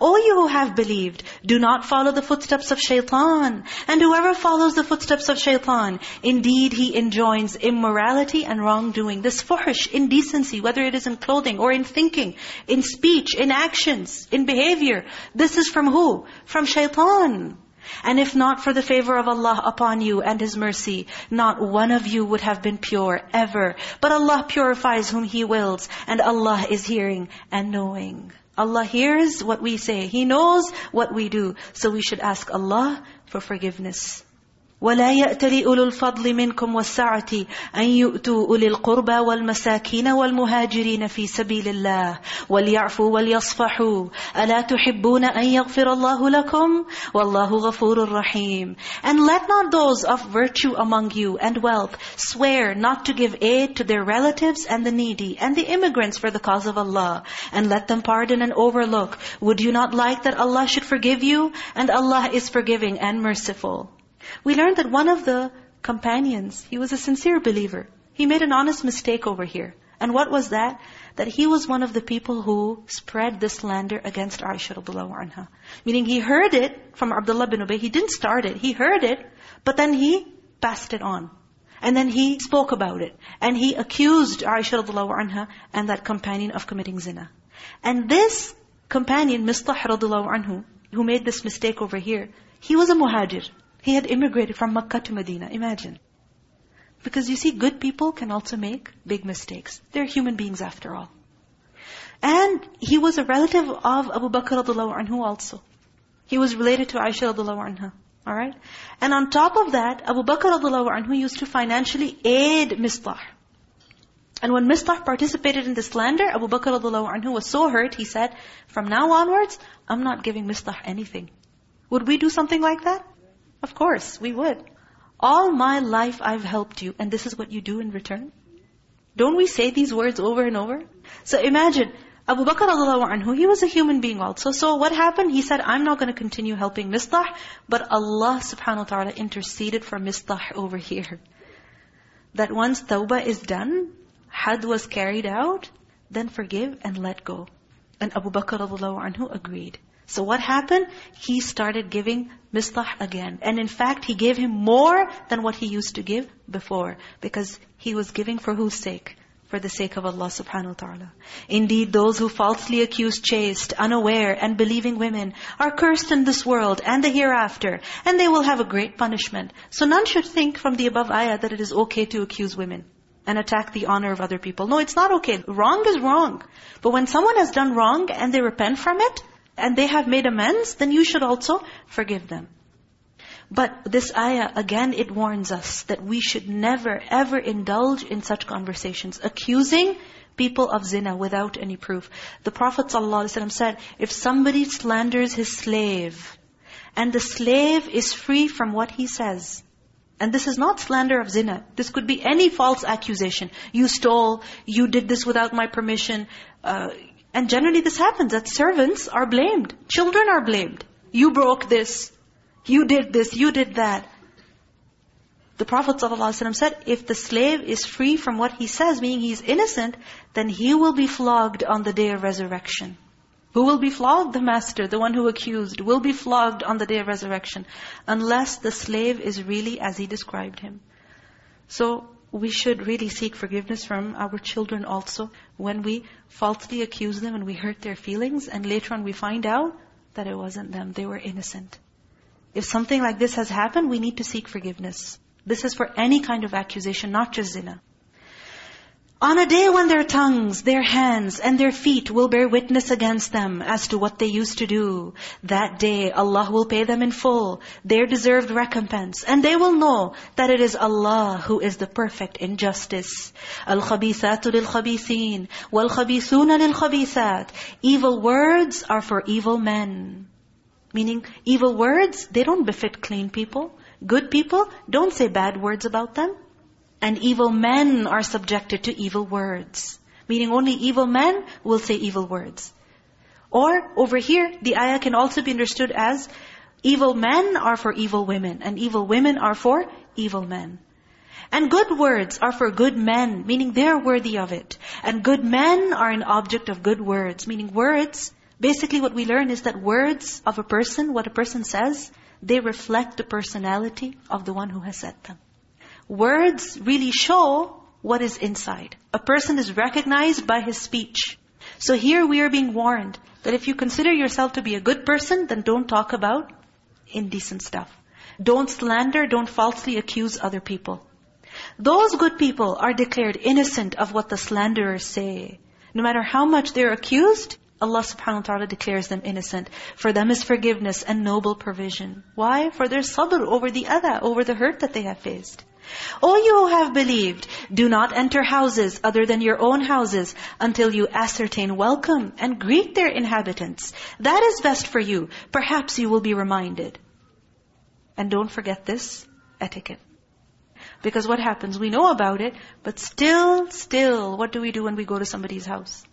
O you who have believed, do not follow the footsteps of shaitan. And whoever follows the footsteps of shaitan, indeed he enjoins immorality and wrongdoing. This fuhsh, indecency, whether it is in clothing or in thinking, in speech, in actions, in behavior. This is from who? From shaitan. And if not for the favor of Allah upon you and His mercy, not one of you would have been pure ever. But Allah purifies whom He wills, and Allah is hearing and knowing. Allah hears what we say. He knows what we do. So we should ask Allah for forgiveness. وَلَا يَأْتَلِ أُولُو الْفَضْلِ مِنْكُمْ وَالسَّعَةِ أَنْ يُؤْتُوا أُولِي الْقُرْبَى وَالْمَسَاكِينَ وَالْمُهَاجِرِينَ فِي سَبِيلِ اللَّهِ وَلْيَعْفُوا وَلْيَصْفَحُوا أَلَا تُحِبُّونَ أَنْ يَغْفِرَ اللَّهُ لَكُمْ وَاللَّهُ غَفُورٌ رَحِيمٌ And let not those of virtue among you and wealth swear not to give aid to their relatives and the needy and the immigrants for the cause of Allah. And let them pardon and overlook. Would you not like that Allah should forgive you? And Allah is forgiving and merciful. We learned that one of the companions, he was a sincere believer. He made an honest mistake over here. And what was that? That he was one of the people who spread this slander against Aisha radiallahu anha. Meaning he heard it from Abdullah bin Ubay. He didn't start it. He heard it, but then he passed it on. And then he spoke about it. And he accused Aisha radiallahu anha and that companion of committing zina. And this companion, Mistah radiallahu anhu, who made this mistake over here, he was a muhajir. He had immigrated from Makkah to Medina. Imagine. Because you see, good people can also make big mistakes. They're human beings after all. And he was a relative of Abu Bakr radiallahu anhu also. He was related to Aisha radiallahu anha. Alright? And on top of that, Abu Bakr radiallahu anhu used to financially aid Mistah. And when Mistah participated in the slander, Abu Bakr radiallahu anhu was so hurt, he said, from now onwards, I'm not giving Mistah anything. Would we do something like that? Of course, we would. All my life I've helped you, and this is what you do in return? Don't we say these words over and over? So imagine, Abu Bakr anhu, he was a human being also. So what happened? He said, I'm not going to continue helping Mistah, but Allah subhanahu wa ta'ala interceded for Mistah over here. That once tawbah is done, hadd was carried out, then forgive and let go. And Abu Bakr anhu agreed. So what happened? He started giving Mistah again. And in fact, he gave him more than what he used to give before. Because he was giving for whose sake? For the sake of Allah subhanahu wa ta'ala. Indeed, those who falsely accuse chaste, unaware, and believing women are cursed in this world and the hereafter. And they will have a great punishment. So none should think from the above ayah that it is okay to accuse women and attack the honor of other people. No, it's not okay. Wrong is wrong. But when someone has done wrong and they repent from it, and they have made amends, then you should also forgive them. But this ayah, again, it warns us that we should never, ever indulge in such conversations. Accusing people of zina without any proof. The Prophet ﷺ said, if somebody slanders his slave, and the slave is free from what he says, and this is not slander of zina. This could be any false accusation. You stole, you did this without my permission, uh, and generally this happens, that servants are blamed. Children are blamed. You broke this. You did this. You did that. The Prophet ﷺ said, if the slave is free from what he says, meaning he's innocent, then he will be flogged on the day of resurrection. Who will be flogged? The master, the one who accused, will be flogged on the day of resurrection. Unless the slave is really as he described him. So, we should really seek forgiveness from our children also when we falsely accuse them and we hurt their feelings and later on we find out that it wasn't them, they were innocent. If something like this has happened, we need to seek forgiveness. This is for any kind of accusation, not just zina. On a day when their tongues, their hands, and their feet will bear witness against them as to what they used to do, that day Allah will pay them in full their deserved recompense. And they will know that it is Allah who is the perfect in justice. الْخَبِيثَاتُ لِلْخَبِيثِينَ وَالْخَبِيثُونَ لِلْخَبِيثَاتِ Evil words are for evil men. Meaning, evil words, they don't befit clean people. Good people, don't say bad words about them. And evil men are subjected to evil words. Meaning only evil men will say evil words. Or over here, the ayah can also be understood as evil men are for evil women and evil women are for evil men. And good words are for good men, meaning they're worthy of it. And good men are an object of good words, meaning words, basically what we learn is that words of a person, what a person says, they reflect the personality of the one who has said them. Words really show what is inside. A person is recognized by his speech. So here we are being warned that if you consider yourself to be a good person, then don't talk about indecent stuff. Don't slander, don't falsely accuse other people. Those good people are declared innocent of what the slanderers say. No matter how much they're accused, Allah subhanahu wa ta'ala declares them innocent. For them is forgiveness and noble provision. Why? For their sabr over the other, over the hurt that they have faced. O you who have believed, do not enter houses other than your own houses until you ascertain welcome and greet their inhabitants. That is best for you. Perhaps you will be reminded. And don't forget this etiquette. Because what happens? We know about it, but still, still, what do we do when we go to somebody's house?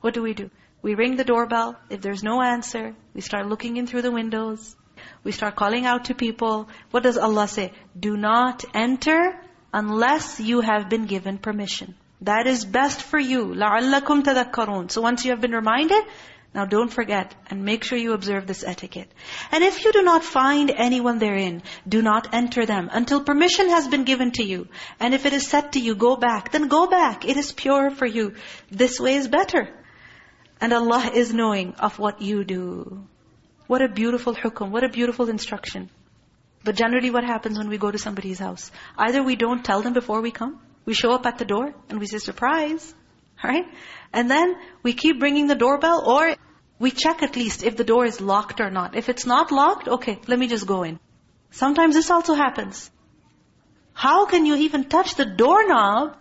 What do we do? We ring the doorbell. If there's no answer, we start looking in through the windows. We start calling out to people. What does Allah say? Do not enter unless you have been given permission. That is best for you. لَعَلَّكُمْ تَذَكَّرُونَ So once you have been reminded, now don't forget and make sure you observe this etiquette. And if you do not find anyone therein, do not enter them until permission has been given to you. And if it is said to you, go back, then go back. It is pure for you. This way is better. And Allah is knowing of what you do. What a beautiful hukum, what a beautiful instruction. But generally what happens when we go to somebody's house? Either we don't tell them before we come, we show up at the door and we say, surprise, right? And then we keep ringing the doorbell or we check at least if the door is locked or not. If it's not locked, okay, let me just go in. Sometimes this also happens. How can you even touch the doorknob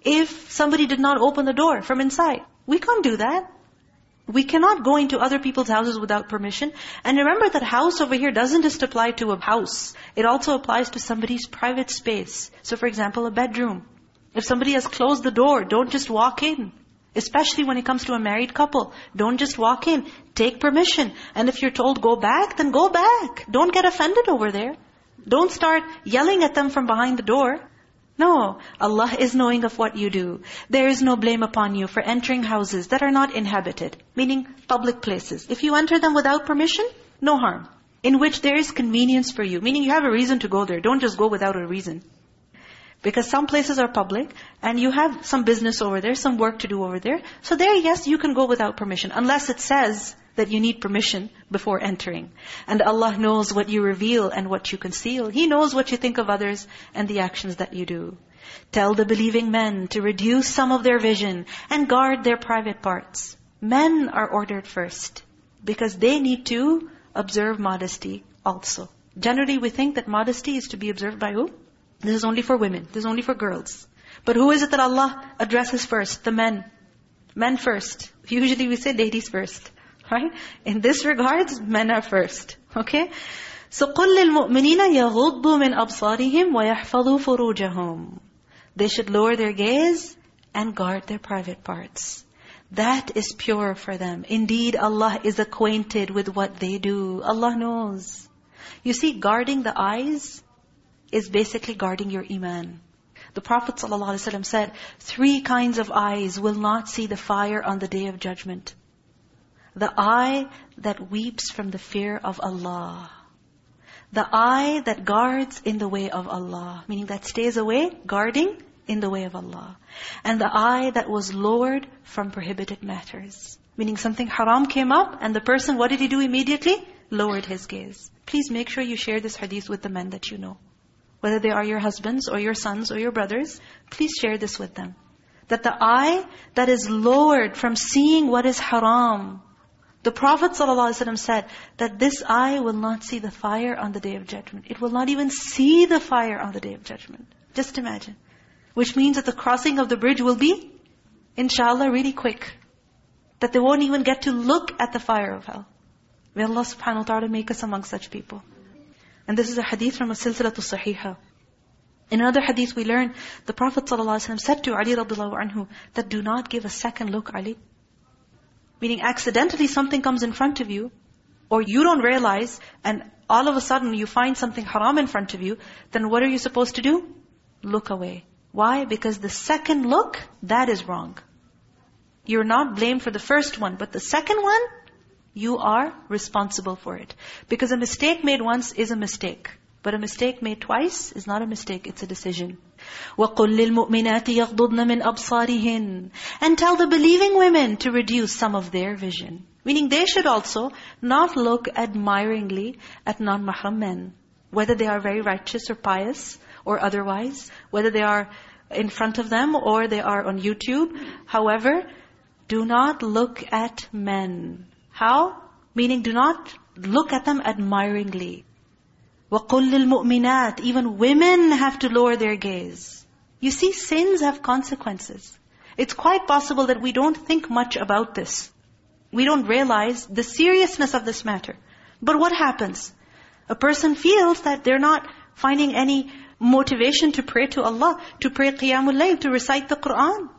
if somebody did not open the door from inside? We can't do that. We cannot go into other people's houses without permission. And remember that house over here doesn't just apply to a house. It also applies to somebody's private space. So for example, a bedroom. If somebody has closed the door, don't just walk in. Especially when it comes to a married couple. Don't just walk in. Take permission. And if you're told go back, then go back. Don't get offended over there. Don't start yelling at them from behind the door. No, Allah is knowing of what you do. There is no blame upon you for entering houses that are not inhabited, meaning public places. If you enter them without permission, no harm. In which there is convenience for you, meaning you have a reason to go there. Don't just go without a reason. Because some places are public and you have some business over there, some work to do over there. So there, yes, you can go without permission. Unless it says that you need permission before entering. And Allah knows what you reveal and what you conceal. He knows what you think of others and the actions that you do. Tell the believing men to reduce some of their vision and guard their private parts. Men are ordered first because they need to observe modesty also. Generally we think that modesty is to be observed by who? This is only for women. This is only for girls. But who is it that Allah addresses first? The men. Men first. Usually we say ladies first. Right? In this regards, men are first. Okay? So قُلْ لِلْمُؤْمِنِينَ يَغُضُّوا مِنْ أَبْصَارِهِمْ وَيَحْفَظُوا فُرُوجَهُمْ They should lower their gaze and guard their private parts. That is pure for them. Indeed, Allah is acquainted with what they do. Allah knows. You see, guarding the eyes is basically guarding your iman. The Prophet ﷺ said, three kinds of eyes will not see the fire on the day of judgment. The eye that weeps from the fear of Allah. The eye that guards in the way of Allah. Meaning that stays away, guarding in the way of Allah. And the eye that was lowered from prohibited matters. Meaning something haram came up and the person, what did he do immediately? Lowered his gaze. Please make sure you share this hadith with the men that you know. Whether they are your husbands or your sons or your brothers, please share this with them. That the eye that is lowered from seeing what is haram, the Prophet ﷺ said that this eye will not see the fire on the Day of Judgment. It will not even see the fire on the Day of Judgment. Just imagine. Which means that the crossing of the bridge will be, inshallah, really quick. That they won't even get to look at the fire of hell. May Allah subhanahu wa ta'ala make us among such people. And this is a hadith from a silsilatu sahiha. In another hadith we learn, the Prophet ﷺ said to Ali radiallahu anhu, that do not give a second look, Ali. Meaning accidentally something comes in front of you, or you don't realize, and all of a sudden you find something haram in front of you, then what are you supposed to do? Look away. Why? Because the second look, that is wrong. You're not blamed for the first one, but the second one, you are responsible for it. Because a mistake made once is a mistake. But a mistake made twice is not a mistake, it's a decision. وَقُلْ لِلْمُؤْمِنَاتِ يَغْضُضْنَ مِنْ أَبْصَارِهِنْ And tell the believing women to reduce some of their vision. Meaning they should also not look admiringly at non-mahram men. Whether they are very righteous or pious or otherwise. Whether they are in front of them or they are on YouTube. However, do not look at men. How? Meaning do not look at them admiringly. وَقُلْ لِلْمُؤْمِنَاتِ Even women have to lower their gaze. You see, sins have consequences. It's quite possible that we don't think much about this. We don't realize the seriousness of this matter. But what happens? A person feels that they're not finding any motivation to pray to Allah, to pray Qiyamul Layl, to recite the Qur'an.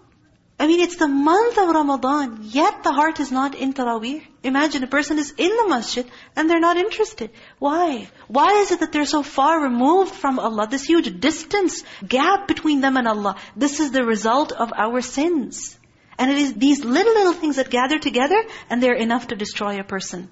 I mean, it's the month of Ramadan, yet the heart is not in Taraweeh. Imagine a person is in the masjid and they're not interested. Why? Why is it that they're so far removed from Allah? This huge distance, gap between them and Allah. This is the result of our sins. And it is these little, little things that gather together and they're enough to destroy a person.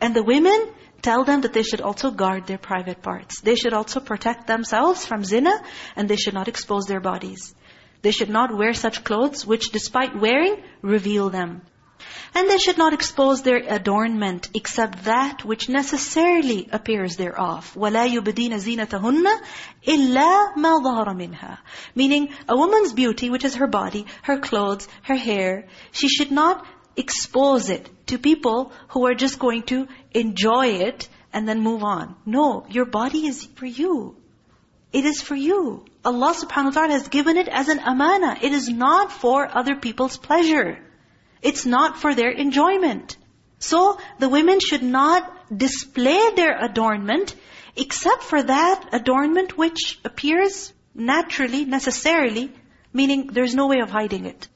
And the women, tell them that they should also guard their private parts. They should also protect themselves from zina and they should not expose their bodies. They should not wear such clothes which despite wearing, reveal them. And they should not expose their adornment except that which necessarily appears thereof. وَلَا يُبْدِينَ زِينَتَهُنَّ إِلَّا مَا ظَهَرَ مِنْهَا Meaning, a woman's beauty, which is her body, her clothes, her hair, she should not expose it to people who are just going to enjoy it and then move on. No, your body is for you. It is for you. Allah subhanahu wa ta'ala has given it as an amana. It is not for other people's pleasure. It's not for their enjoyment. So, the women should not display their adornment except for that adornment which appears naturally, necessarily, meaning there's no way of hiding it.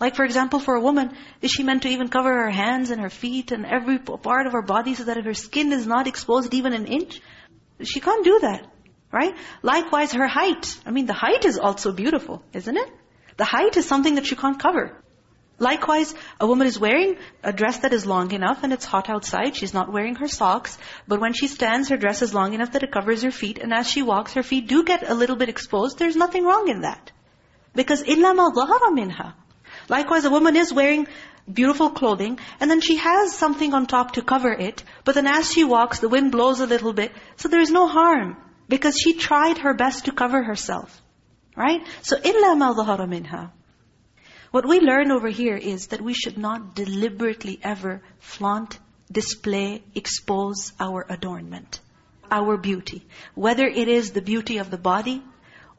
Like for example, for a woman, is she meant to even cover her hands and her feet and every part of her body so that her skin is not exposed even an inch? She can't do that. Right? Likewise, her height. I mean, the height is also beautiful, isn't it? The height is something that you can't cover. Likewise, a woman is wearing a dress that is long enough and it's hot outside. She's not wearing her socks. But when she stands, her dress is long enough that it covers her feet. And as she walks, her feet do get a little bit exposed. There's nothing wrong in that. Because إِلَّا مَا ظَهَرَ مِنْهَا Likewise, a woman is wearing beautiful clothing, and then she has something on top to cover it, but then as she walks, the wind blows a little bit, so there is no harm. Because she tried her best to cover herself. Right? So, إِلَّا مَا ظَهَرَ مِنْهَا What we learn over here is that we should not deliberately ever flaunt, display, expose our adornment. Our beauty. Whether it is the beauty of the body,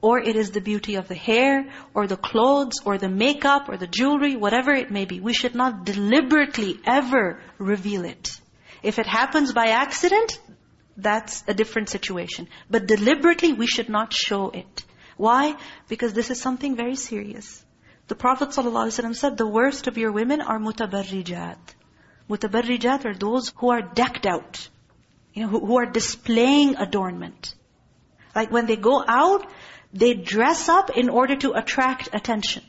or it is the beauty of the hair, or the clothes, or the makeup, or the jewelry, whatever it may be. We should not deliberately ever reveal it. If it happens by accident, that's a different situation. But deliberately, we should not show it. Why? Because this is something very serious. The Prophet ﷺ said, the worst of your women are mutabarrijat. Mutabarrijat are those who are decked out. You know, who, who are displaying adornment. Like when they go out, they dress up in order to attract attention.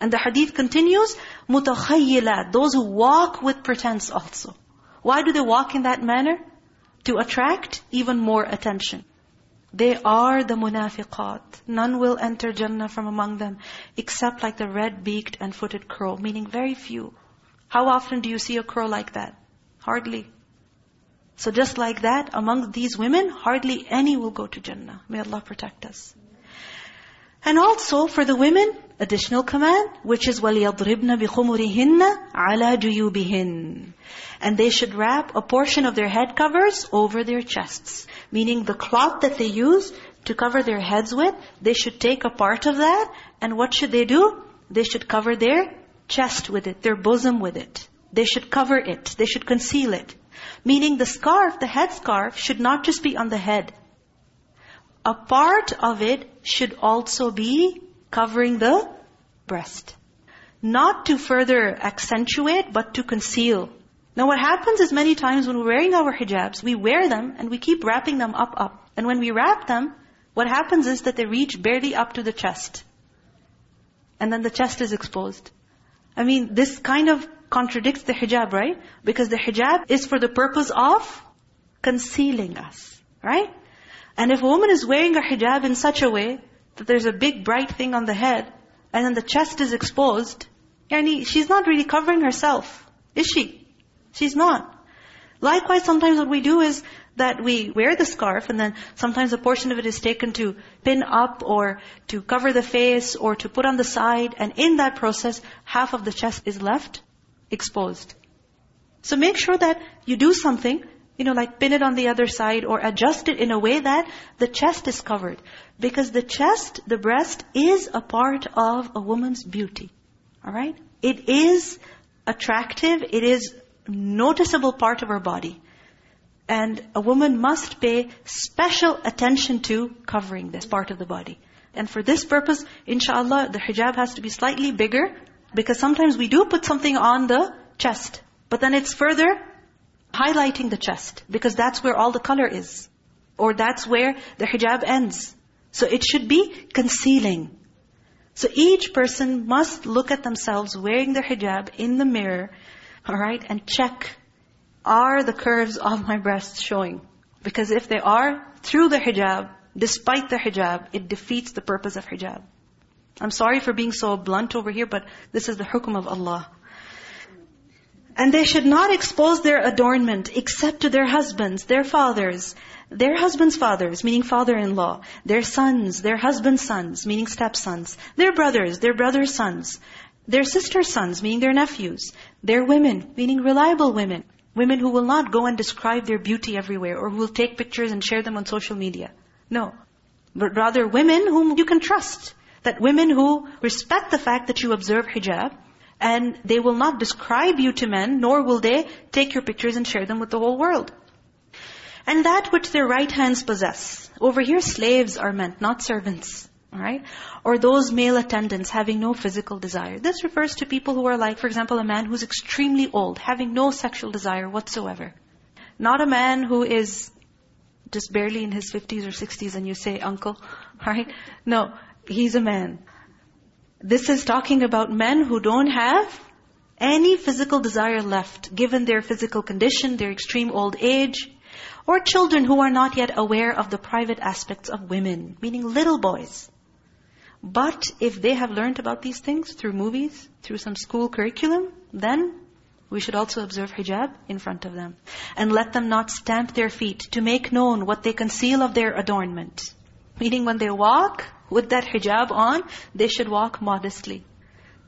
And the hadith continues, mutakhayyilat, those who walk with pretense also. Why do they walk in that manner? To attract even more attention. They are the munafiqat. None will enter Jannah from among them except like the red-beaked and footed crow, meaning very few. How often do you see a crow like that? Hardly. So just like that, among these women, hardly any will go to Jannah. May Allah protect us. And also for the women, additional command, which is وَلْيَضْرِبْنَ بِخُمُرِهِنَّ عَلَى جُيُوبِهِنَّ And they should wrap a portion of their head covers over their chests. Meaning the cloth that they use to cover their heads with, they should take a part of that, and what should they do? They should cover their chest with it, their bosom with it. They should cover it, they should conceal it. Meaning the scarf, the head scarf, should not just be on the head. A part of it should also be covering the breast. not to further accentuate, but to conceal. Now what happens is many times when we're wearing our hijabs, we wear them and we keep wrapping them up, up. And when we wrap them, what happens is that they reach barely up to the chest. And then the chest is exposed. I mean, this kind of contradicts the hijab, right? Because the hijab is for the purpose of concealing us, right? And if a woman is wearing a hijab in such a way that there's a big bright thing on the head, and then the chest is exposed, yani, she's not really covering herself, is she? She's not. Likewise, sometimes what we do is that we wear the scarf and then sometimes a portion of it is taken to pin up or to cover the face or to put on the side. And in that process, half of the chest is left exposed. So make sure that you do something, you know, like pin it on the other side or adjust it in a way that the chest is covered. Because the chest, the breast, is a part of a woman's beauty. Alright? It is attractive, it is noticeable part of her body. And a woman must pay special attention to covering this part of the body. And for this purpose, inshallah, the hijab has to be slightly bigger because sometimes we do put something on the chest. But then it's further highlighting the chest because that's where all the color is. Or that's where the hijab ends. So it should be concealing. So each person must look at themselves wearing their hijab in the mirror Alright? And check, are the curves of my breasts showing? Because if they are, through the hijab, despite the hijab, it defeats the purpose of hijab. I'm sorry for being so blunt over here, but this is the hukum of Allah. And they should not expose their adornment except to their husbands, their fathers, their husbands' fathers, meaning father-in-law, their sons, their husbands' sons, meaning stepsons, their brothers, their brothers' sons, their sisters' sons, meaning their nephews. Their women, meaning reliable women. Women who will not go and describe their beauty everywhere or who will take pictures and share them on social media. No. But rather women whom you can trust. That women who respect the fact that you observe hijab and they will not describe you to men nor will they take your pictures and share them with the whole world. And that which their right hands possess. Over here slaves are meant, not servants. Alright? Or those male attendants having no physical desire. This refers to people who are like, for example, a man who's extremely old, having no sexual desire whatsoever. Not a man who is just barely in his 50s or 60s and you say, uncle, right? No, he's a man. This is talking about men who don't have any physical desire left, given their physical condition, their extreme old age, or children who are not yet aware of the private aspects of women, meaning little boys. But if they have learned about these things through movies, through some school curriculum, then we should also observe hijab in front of them. And let them not stamp their feet to make known what they conceal of their adornment. Meaning when they walk with that hijab on, they should walk modestly.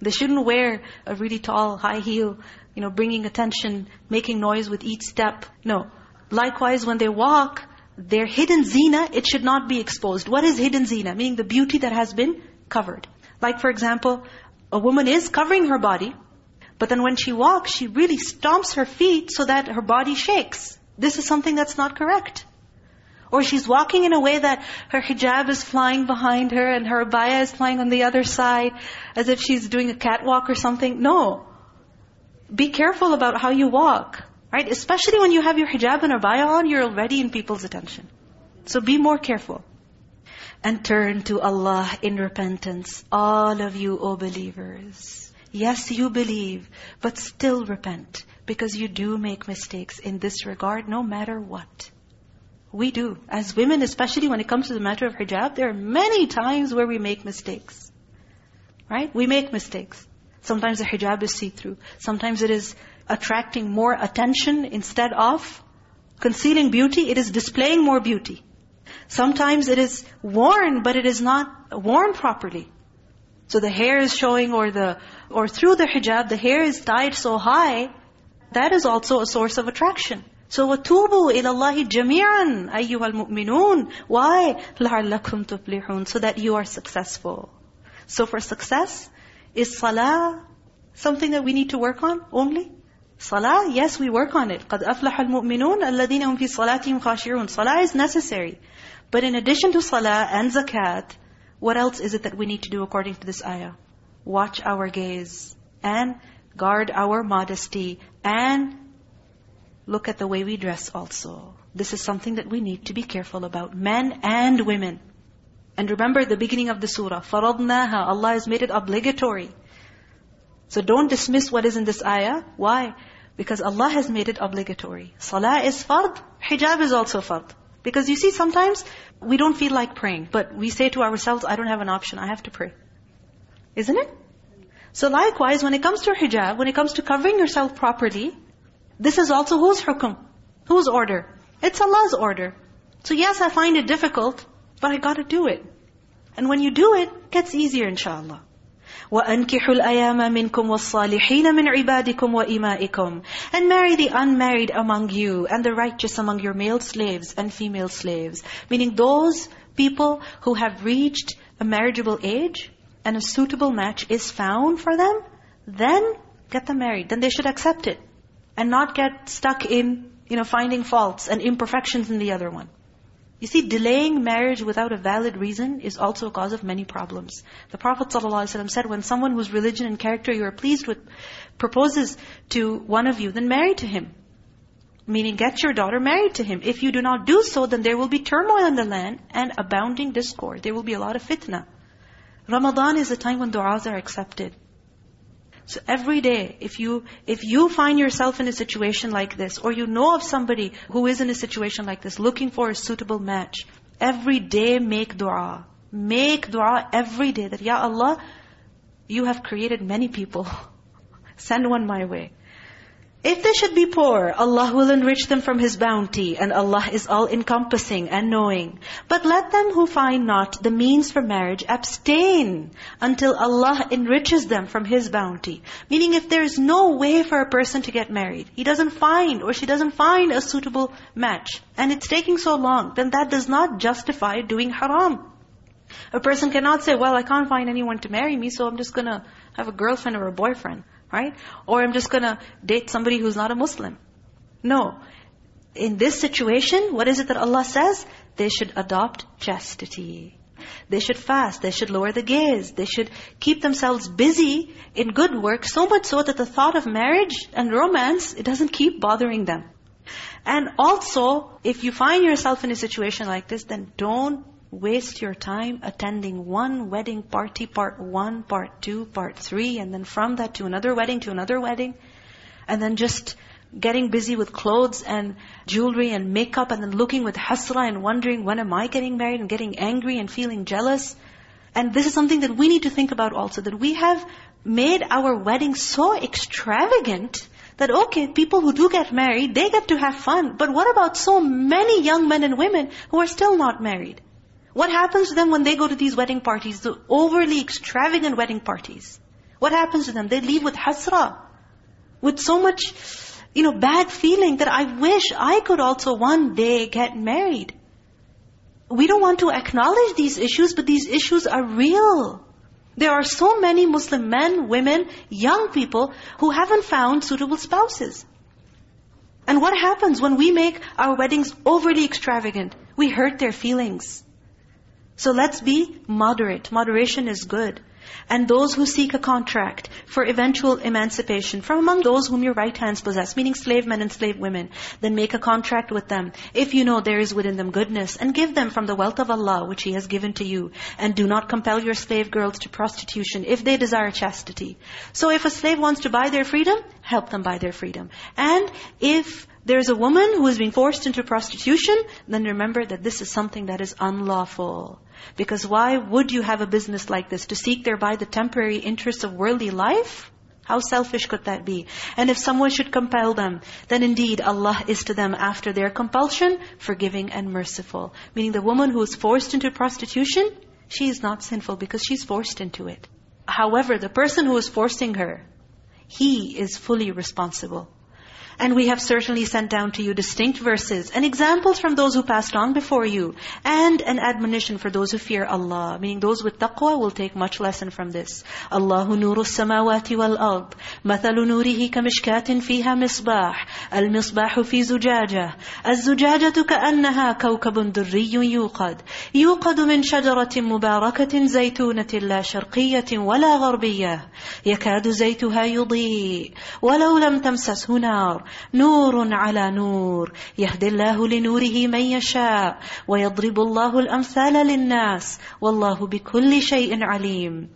They shouldn't wear a really tall high heel, you know, bringing attention, making noise with each step. No. Likewise, when they walk, their hidden zina, it should not be exposed. What is hidden zina? Meaning the beauty that has been covered. Like for example, a woman is covering her body, but then when she walks, she really stomps her feet so that her body shakes. This is something that's not correct. Or she's walking in a way that her hijab is flying behind her and her abaya is flying on the other side as if she's doing a catwalk or something. No. Be careful about how you walk. Right? Especially when you have your hijab and abaya on, you're already in people's attention. So be more careful. And turn to Allah in repentance. All of you, O believers. Yes, you believe, but still repent. Because you do make mistakes in this regard, no matter what. We do. As women, especially when it comes to the matter of hijab, there are many times where we make mistakes. Right? We make mistakes. Sometimes the hijab is see-through. Sometimes it is attracting more attention instead of concealing beauty, it is displaying more beauty. Sometimes it is worn, but it is not worn properly. So the hair is showing or the or through the hijab, the hair is tied so high, that is also a source of attraction. So وَتُوبُوا إِلَى اللَّهِ جَمِيعًا أَيُّهَا الْمُؤْمِنُونَ Why? لَعَلَّكُمْ تُفْلِحُونَ So that you are successful. So for success, is salah something that we need to work on only? Salah, yes, we work on it. قَدْ أَفْلَحَ الْمُؤْمِنُونَ الَّذِينَ هُمْ فِي صَلَاتِهِمْ خَاشِعُونَ Salah is necessary. But in addition to salah and zakat, what else is it that we need to do according to this ayah? Watch our gaze. and guard our modesty and look at the way we dress also. This is something that we need to be careful about, men and women. And remember the beginning of the surah, فَرَضْنَاهَا Allah has made it obligatory. So don't dismiss what is in this ayah. Why? Because Allah has made it obligatory. Salah is fard, hijab is also fard. Because you see, sometimes we don't feel like praying, but we say to ourselves, I don't have an option, I have to pray. Isn't it? So likewise, when it comes to hijab, when it comes to covering yourself properly, this is also whose hukum? Whose order? It's Allah's order. So yes, I find it difficult, but I got to do it. And when you do it, it gets easier inshallah. وَأَنْكِحُوا الْأَيَامَ مِنْكُمْ وَالصَّالِحِينَ مِنْ عِبَادِكُمْ وَإِمَائِكُمْ And marry the unmarried among you and the righteous among your male slaves and female slaves. Meaning those people who have reached a marriageable age and a suitable match is found for them, then get them married. Then they should accept it. And not get stuck in, you know, finding faults and imperfections in the other one. You see, delaying marriage without a valid reason is also a cause of many problems. The Prophet ﷺ said, when someone whose religion and character you are pleased with proposes to one of you, then marry to him. Meaning get your daughter married to him. If you do not do so, then there will be turmoil in the land and abounding discord. There will be a lot of fitna. Ramadan is a time when du'as are accepted. So every day, if you if you find yourself in a situation like this, or you know of somebody who is in a situation like this, looking for a suitable match, every day make dua. Make dua every day that, Ya Allah, you have created many people. Send one my way. If they should be poor, Allah will enrich them from His bounty, and Allah is all-encompassing and knowing. But let them who find not the means for marriage abstain until Allah enriches them from His bounty. Meaning if there is no way for a person to get married, he doesn't find or she doesn't find a suitable match, and it's taking so long, then that does not justify doing haram. A person cannot say, well, I can't find anyone to marry me, so I'm just going to have a girlfriend or a boyfriend right? Or I'm just going to date somebody who's not a Muslim. No. In this situation, what is it that Allah says? They should adopt chastity. They should fast. They should lower the gaze. They should keep themselves busy in good work, so much so that the thought of marriage and romance, it doesn't keep bothering them. And also, if you find yourself in a situation like this, then don't waste your time attending one wedding party, part one, part two, part three, and then from that to another wedding, to another wedding. And then just getting busy with clothes and jewelry and makeup and then looking with hasra and wondering, when am I getting married? And getting angry and feeling jealous. And this is something that we need to think about also, that we have made our wedding so extravagant that okay, people who do get married, they get to have fun. But what about so many young men and women who are still not married? What happens to them when they go to these wedding parties, the overly extravagant wedding parties? What happens to them? They leave with hasra, with so much, you know, bad feeling that I wish I could also one day get married. We don't want to acknowledge these issues, but these issues are real. There are so many Muslim men, women, young people who haven't found suitable spouses. And what happens when we make our weddings overly extravagant? We hurt their feelings. So let's be moderate. Moderation is good. And those who seek a contract for eventual emancipation from among those whom your right hands possess, meaning slave men and slave women, then make a contract with them. If you know there is within them goodness, and give them from the wealth of Allah which He has given to you. And do not compel your slave girls to prostitution if they desire chastity. So if a slave wants to buy their freedom, help them buy their freedom. And if there's a woman who is being forced into prostitution, then remember that this is something that is unlawful. Because why would you have a business like this? To seek thereby the temporary interests of worldly life? How selfish could that be? And if someone should compel them, then indeed Allah is to them after their compulsion, forgiving and merciful. Meaning the woman who is forced into prostitution, she is not sinful because she's forced into it. However, the person who is forcing her, he is fully responsible. And we have certainly sent down to you distinct verses and examples from those who passed on before you and an admonition for those who fear Allah. Meaning those with taqwa will take much lesson from this. Allahu nuru samawati wal ard. Mathalu nurihi kamishkatin fiha misbah. Al-misbahu fi zujaja. الزجاجة كأنها كوكب دري يوقد. يوقد من شجرة مباركة زيتونة لا شرقية ولا غربية. يكاد زيتها يضيء ولو لم تمسسه نار نور على نور. يهدي الله لنوره من يشاء ويضرب الله الأمثال للناس. والله بكل شيء عليم.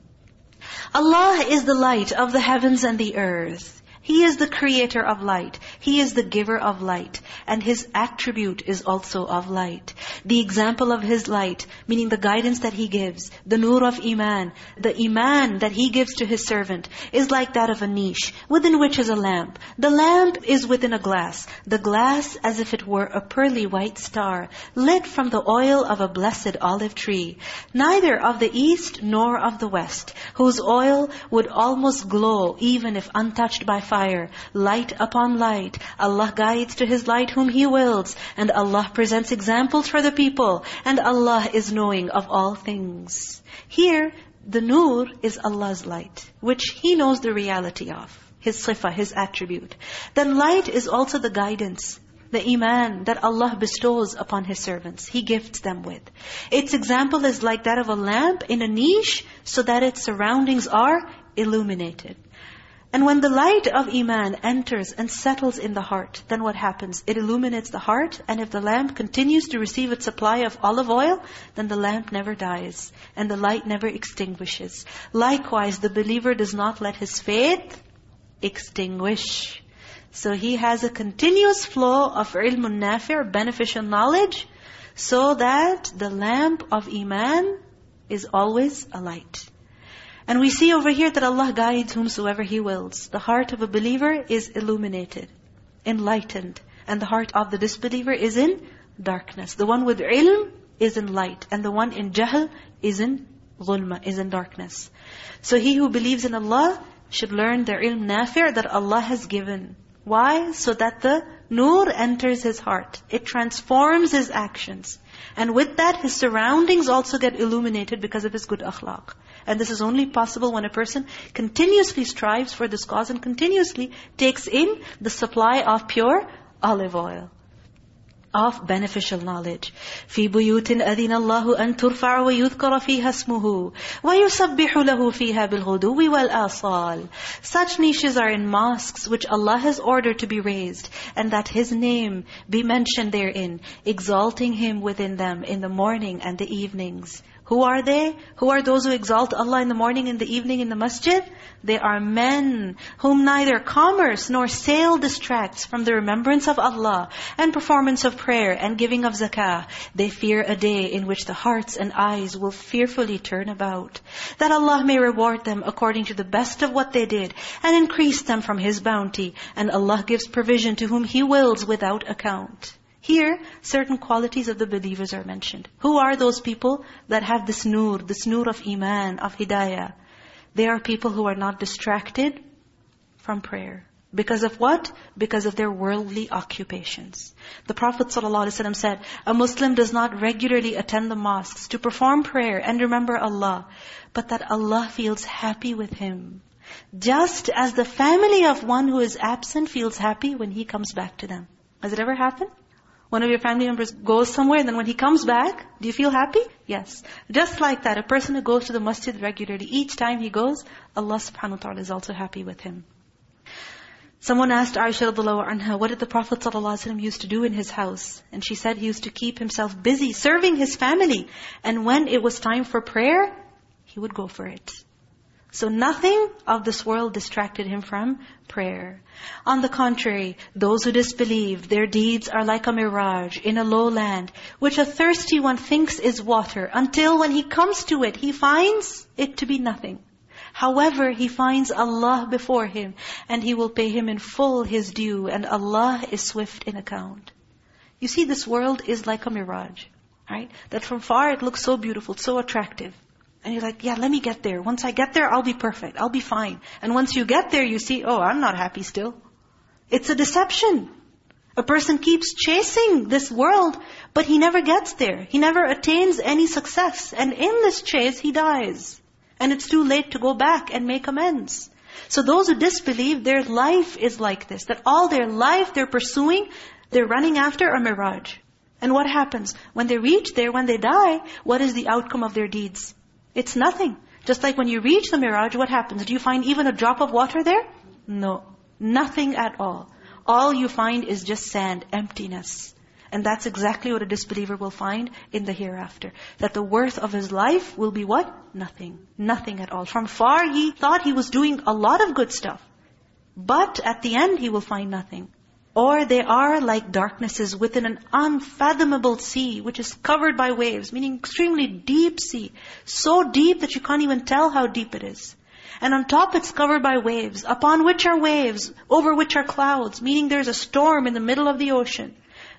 Allah is the light of the heavens and the earth. He is the creator of light. He is the giver of light. And His attribute is also of light. The example of His light, meaning the guidance that He gives, the nur of Iman, the Iman that He gives to His servant, is like that of a niche, within which is a lamp. The lamp is within a glass. The glass as if it were a pearly white star, lit from the oil of a blessed olive tree. Neither of the east nor of the west, whose oil would almost glow even if untouched by fire fire, light upon light. Allah guides to His light whom He wills. And Allah presents examples for the people. And Allah is knowing of all things. Here, the nur is Allah's light, which He knows the reality of. His sifa, His attribute. Then light is also the guidance the iman that Allah bestows upon His servants. He gifts them with. Its example is like that of a lamp in a niche so that its surroundings are illuminated. And when the light of Iman enters and settles in the heart, then what happens? It illuminates the heart, and if the lamp continues to receive its supply of olive oil, then the lamp never dies, and the light never extinguishes. Likewise, the believer does not let his faith extinguish. So he has a continuous flow of ilmun nafi' beneficial knowledge, so that the lamp of Iman is always alight. And we see over here that Allah guides whomsoever He wills. The heart of a believer is illuminated, enlightened. And the heart of the disbeliever is in darkness. The one with ilm is in light. And the one in jahl is in ghulma, is in darkness. So he who believes in Allah should learn the ilm nafi' that Allah has given. Why? So that the nur enters his heart. It transforms his actions. And with that, his surroundings also get illuminated because of his good akhlaq. And this is only possible when a person continuously strives for this cause and continuously takes in the supply of pure olive oil of beneficial knowledge. في بيوت أذن الله أن ترفع ويذكر فيها اسمه ويسبح له فيها بالغدو والآصال. Such niches are in mosques which Allah has ordered to be raised and that His name be mentioned therein, exalting Him within them in the morning and the evenings. Who are they? Who are those who exalt Allah in the morning and the evening in the masjid? They are men whom neither commerce nor sale distracts from the remembrance of Allah and performance of prayer and giving of zakah. They fear a day in which the hearts and eyes will fearfully turn about. That Allah may reward them according to the best of what they did and increase them from His bounty. And Allah gives provision to whom He wills without account. Here, certain qualities of the believers are mentioned. Who are those people that have this nur, this nur of iman, of hidayah? They are people who are not distracted from prayer. Because of what? Because of their worldly occupations. The Prophet ﷺ said, a Muslim does not regularly attend the mosques to perform prayer and remember Allah, but that Allah feels happy with him. Just as the family of one who is absent feels happy when he comes back to them. Has it ever happened? One of your family members goes somewhere, and then when he comes back, do you feel happy? Yes. Just like that, a person who goes to the masjid regularly, each time he goes, Allah subhanahu wa ta'ala is also happy with him. Someone asked Aisha radiallahu anha, what did the Prophet ﷺ used to do in his house? And she said he used to keep himself busy serving his family. And when it was time for prayer, he would go for it. So nothing of this world distracted him from prayer. On the contrary, those who disbelieve, their deeds are like a mirage in a low land, which a thirsty one thinks is water, until when he comes to it, he finds it to be nothing. However, he finds Allah before him, and he will pay him in full his due, and Allah is swift in account. You see, this world is like a mirage, right? That from far it looks so beautiful, so attractive. And you're like, yeah, let me get there. Once I get there, I'll be perfect. I'll be fine. And once you get there, you see, oh, I'm not happy still. It's a deception. A person keeps chasing this world, but he never gets there. He never attains any success. And in this chase, he dies. And it's too late to go back and make amends. So those who disbelieve, their life is like this. That all their life they're pursuing, they're running after a mirage. And what happens? When they reach there, when they die, what is the outcome of their deeds? It's nothing. Just like when you reach the mirage, what happens? Do you find even a drop of water there? No. Nothing at all. All you find is just sand, emptiness. And that's exactly what a disbeliever will find in the hereafter. That the worth of his life will be what? Nothing. Nothing at all. From far he thought he was doing a lot of good stuff. But at the end he will find nothing. Or they are like darknesses within an unfathomable sea, which is covered by waves, meaning extremely deep sea. So deep that you can't even tell how deep it is. And on top it's covered by waves, upon which are waves, over which are clouds, meaning there's a storm in the middle of the ocean.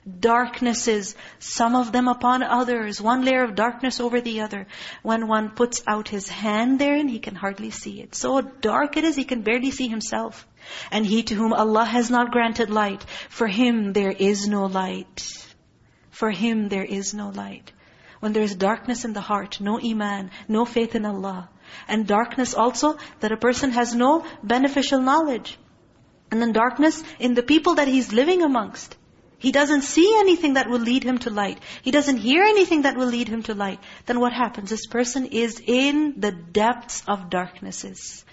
Darknesses, some of them upon others, one layer of darkness over the other. When one puts out his hand therein, he can hardly see it. So dark it is, he can barely see himself. And he to whom Allah has not granted light, for him there is no light. For him there is no light. When there is darkness in the heart, no iman, no faith in Allah, and darkness also, that a person has no beneficial knowledge. And then darkness in the people that he's living amongst. He doesn't see anything that will lead him to light. He doesn't hear anything that will lead him to light. Then what happens? This person is in the depths of darknesses.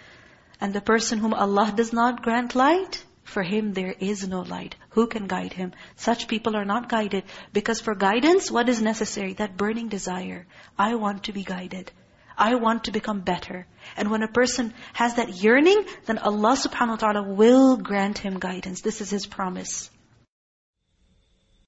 And the person whom Allah does not grant light, for him there is no light. Who can guide him? Such people are not guided. Because for guidance, what is necessary? That burning desire. I want to be guided. I want to become better. And when a person has that yearning, then Allah subhanahu wa ta'ala will grant him guidance. This is His promise.